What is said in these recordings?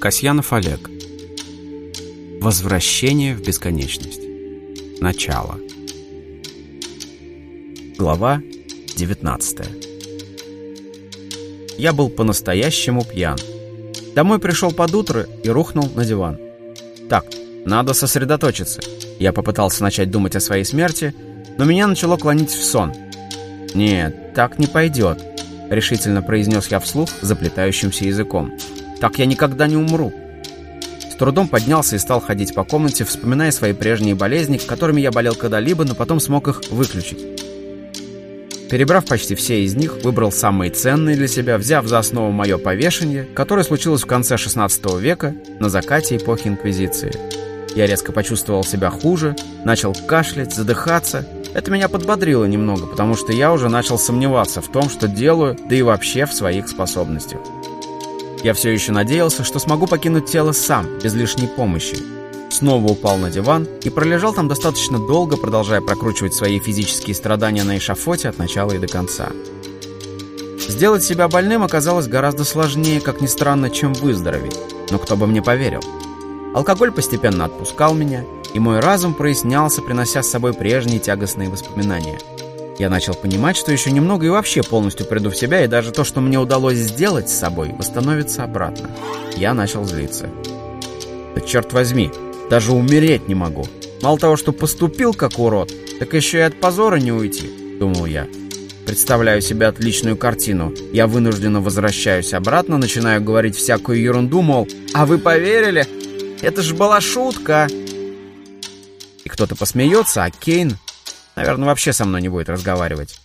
Касьянов Олег. Возвращение в бесконечность. Начало. Глава 19 Я был по-настоящему пьян. Домой пришел под утро и рухнул на диван. Так, надо сосредоточиться. Я попытался начать думать о своей смерти, но меня начало клонить в сон. «Нет, так не пойдет», — решительно произнес я вслух заплетающимся языком. Так я никогда не умру. С трудом поднялся и стал ходить по комнате, вспоминая свои прежние болезни, которыми я болел когда-либо, но потом смог их выключить. Перебрав почти все из них, выбрал самые ценные для себя, взяв за основу мое повешение, которое случилось в конце 16 века, на закате эпохи Инквизиции. Я резко почувствовал себя хуже, начал кашлять, задыхаться. Это меня подбодрило немного, потому что я уже начал сомневаться в том, что делаю, да и вообще в своих способностях. Я все еще надеялся, что смогу покинуть тело сам, без лишней помощи. Снова упал на диван и пролежал там достаточно долго, продолжая прокручивать свои физические страдания на эшафоте от начала и до конца. Сделать себя больным оказалось гораздо сложнее, как ни странно, чем выздороветь. Но кто бы мне поверил? Алкоголь постепенно отпускал меня, и мой разум прояснялся, принося с собой прежние тягостные воспоминания – я начал понимать, что еще немного и вообще полностью приду в себя, и даже то, что мне удалось сделать с собой, восстановится обратно. Я начал злиться. Да черт возьми, даже умереть не могу. Мало того, что поступил как урод, так еще и от позора не уйти, думал я. Представляю себе отличную картину. Я вынужденно возвращаюсь обратно, начинаю говорить всякую ерунду, мол, «А вы поверили? Это же была шутка!» Кто-то посмеется, а Кейн Наверное, вообще со мной не будет разговаривать.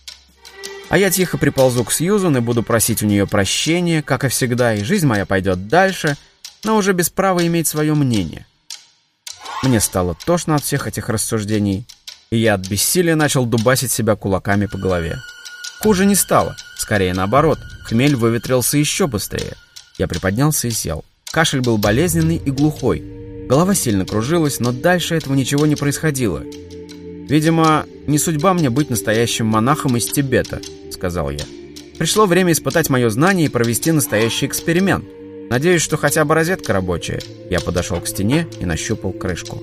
А я тихо приползу к Сьюзан и буду просить у нее прощения, как и всегда, и жизнь моя пойдет дальше, но уже без права иметь свое мнение. Мне стало тошно от всех этих рассуждений, и я от бессилия начал дубасить себя кулаками по голове. Хуже не стало, скорее наоборот, хмель выветрился еще быстрее. Я приподнялся и сел. Кашель был болезненный и глухой. Голова сильно кружилась, но дальше этого ничего не происходило. «Видимо, не судьба мне быть настоящим монахом из Тибета», — сказал я. «Пришло время испытать мое знание и провести настоящий эксперимент. Надеюсь, что хотя бы розетка рабочая». Я подошел к стене и нащупал крышку.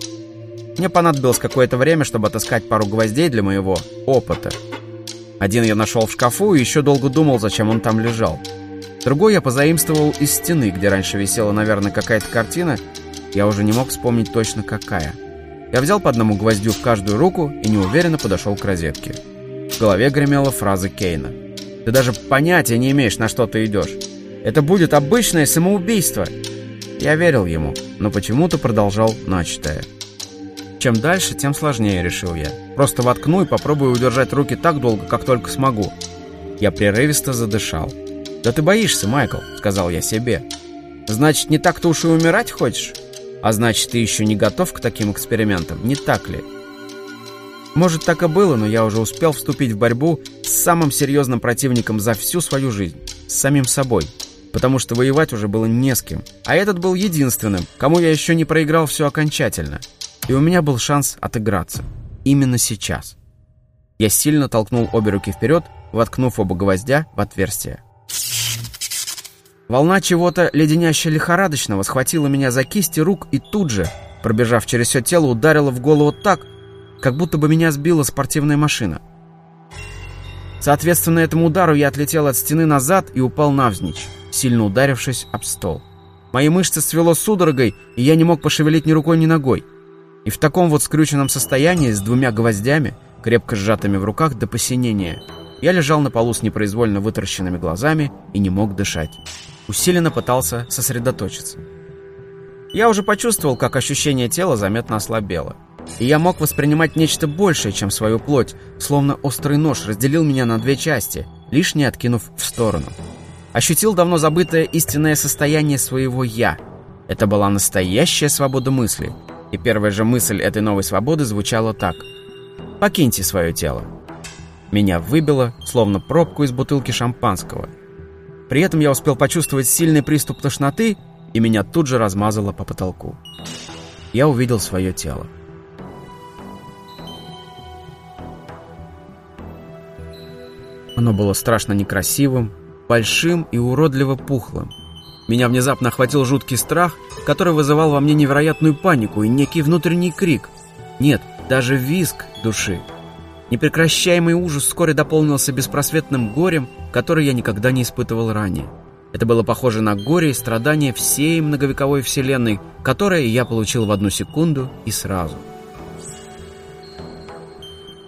Мне понадобилось какое-то время, чтобы отыскать пару гвоздей для моего опыта. Один я нашел в шкафу и еще долго думал, зачем он там лежал. Другой я позаимствовал из стены, где раньше висела, наверное, какая-то картина. Я уже не мог вспомнить точно какая. Я взял по одному гвоздю в каждую руку и неуверенно подошел к розетке. В голове гремела фраза Кейна. «Ты даже понятия не имеешь, на что ты идешь. Это будет обычное самоубийство!» Я верил ему, но почему-то продолжал начатое. Чем дальше, тем сложнее, решил я. Просто воткну и попробую удержать руки так долго, как только смогу. Я прерывисто задышал. «Да ты боишься, Майкл», — сказал я себе. «Значит, не так-то уж и умирать хочешь?» А значит, ты еще не готов к таким экспериментам, не так ли? Может, так и было, но я уже успел вступить в борьбу с самым серьезным противником за всю свою жизнь, с самим собой, потому что воевать уже было не с кем. А этот был единственным, кому я еще не проиграл все окончательно. И у меня был шанс отыграться. Именно сейчас. Я сильно толкнул обе руки вперед, воткнув оба гвоздя в отверстие. Волна чего-то леденяще-лихорадочного схватила меня за кисти рук и тут же, пробежав через все тело, ударила в голову так, как будто бы меня сбила спортивная машина. Соответственно, этому удару я отлетел от стены назад и упал навзничь, сильно ударившись об стол. Мои мышцы свело судорогой, и я не мог пошевелить ни рукой, ни ногой. И в таком вот скрюченном состоянии, с двумя гвоздями, крепко сжатыми в руках до посинения, я лежал на полу с непроизвольно вытаращенными глазами и не мог дышать усиленно пытался сосредоточиться. Я уже почувствовал, как ощущение тела заметно ослабело. И я мог воспринимать нечто большее, чем свою плоть, словно острый нож разделил меня на две части, лишь не откинув в сторону. Ощутил давно забытое истинное состояние своего «я». Это была настоящая свобода мысли. И первая же мысль этой новой свободы звучала так. «Покиньте свое тело». Меня выбило, словно пробку из бутылки шампанского – при этом я успел почувствовать сильный приступ тошноты, и меня тут же размазало по потолку. Я увидел свое тело. Оно было страшно некрасивым, большим и уродливо пухлым. Меня внезапно охватил жуткий страх, который вызывал во мне невероятную панику и некий внутренний крик. Нет, даже визг души. Непрекращаемый ужас вскоре дополнился беспросветным горем, который я никогда не испытывал ранее. Это было похоже на горе и страдания всей многовековой вселенной, которое я получил в одну секунду и сразу.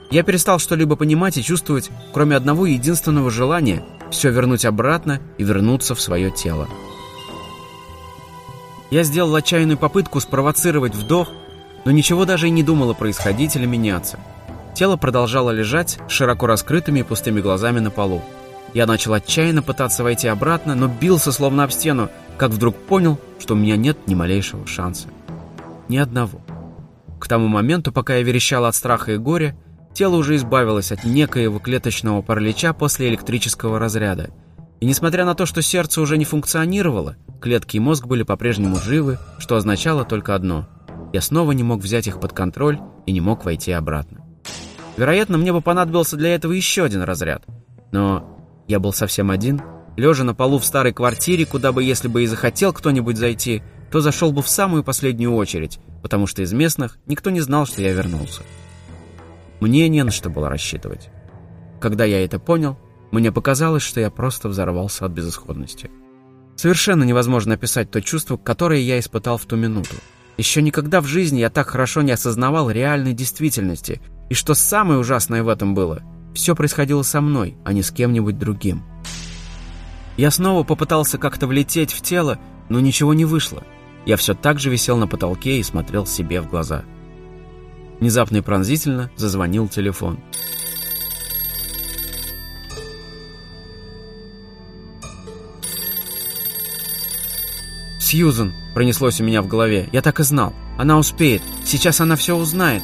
Я перестал что-либо понимать и чувствовать, кроме одного единственного желания – все вернуть обратно и вернуться в свое тело. Я сделал отчаянную попытку спровоцировать вдох, но ничего даже и не думало происходить или меняться. Тело продолжало лежать широко раскрытыми и пустыми глазами на полу. Я начал отчаянно пытаться войти обратно, но бился словно об стену, как вдруг понял, что у меня нет ни малейшего шанса. Ни одного. К тому моменту, пока я верещал от страха и горя, тело уже избавилось от некоего клеточного паралича после электрического разряда. И несмотря на то, что сердце уже не функционировало, клетки и мозг были по-прежнему живы, что означало только одно – я снова не мог взять их под контроль и не мог войти обратно. Вероятно, мне бы понадобился для этого еще один разряд. Но я был совсем один, лежа на полу в старой квартире, куда бы, если бы и захотел кто-нибудь зайти, то зашел бы в самую последнюю очередь, потому что из местных никто не знал, что я вернулся. Мне не на что было рассчитывать. Когда я это понял, мне показалось, что я просто взорвался от безысходности. Совершенно невозможно описать то чувство, которое я испытал в ту минуту. Еще никогда в жизни я так хорошо не осознавал реальной действительности. И что самое ужасное в этом было – все происходило со мной, а не с кем-нибудь другим. Я снова попытался как-то влететь в тело, но ничего не вышло. Я все так же висел на потолке и смотрел себе в глаза. Внезапно и пронзительно зазвонил телефон. «Сьюзен!» — пронеслось у меня в голове. «Я так и знал. Она успеет. Сейчас она все узнает».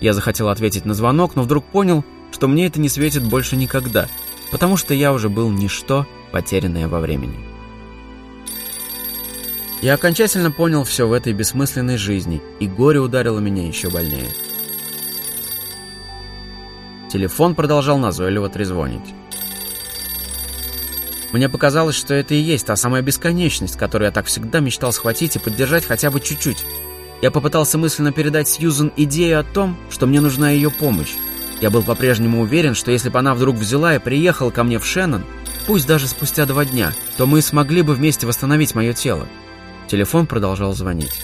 Я захотел ответить на звонок, но вдруг понял, что мне это не светит больше никогда, потому что я уже был ничто, потерянное во времени. Я окончательно понял все в этой бессмысленной жизни, и горе ударило меня еще больнее. Телефон продолжал назойливо трезвонить. Мне показалось, что это и есть та самая бесконечность, которую я так всегда мечтал схватить и поддержать хотя бы чуть-чуть. Я попытался мысленно передать Сьюзен идею о том, что мне нужна ее помощь, я был по-прежнему уверен, что если бы она вдруг взяла и приехала ко мне в Шеннон, пусть даже спустя два дня, то мы смогли бы вместе восстановить мое тело. Телефон продолжал звонить.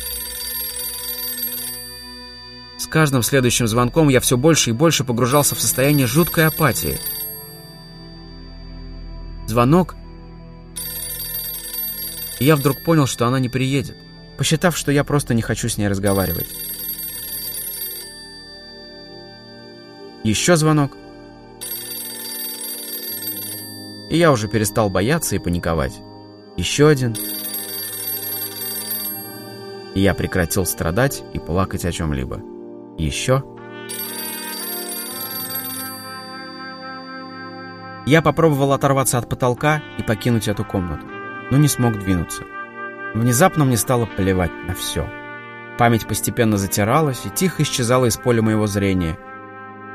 С каждым следующим звонком я все больше и больше погружался в состояние жуткой апатии. Звонок, и я вдруг понял, что она не приедет, посчитав, что я просто не хочу с ней разговаривать. Еще звонок. И я уже перестал бояться и паниковать. Еще один. И я прекратил страдать и плакать о чем-либо. Еще. Я попробовал оторваться от потолка и покинуть эту комнату, но не смог двинуться. Внезапно мне стало плевать на все. Память постепенно затиралась и тихо исчезала из поля моего зрения –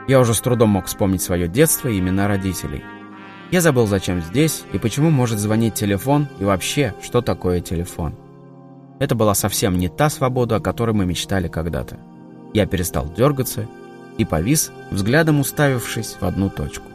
я уже с трудом мог вспомнить свое детство и имена родителей. Я забыл, зачем здесь и почему может звонить телефон и вообще, что такое телефон. Это была совсем не та свобода, о которой мы мечтали когда-то. Я перестал дергаться и повис, взглядом уставившись в одну точку.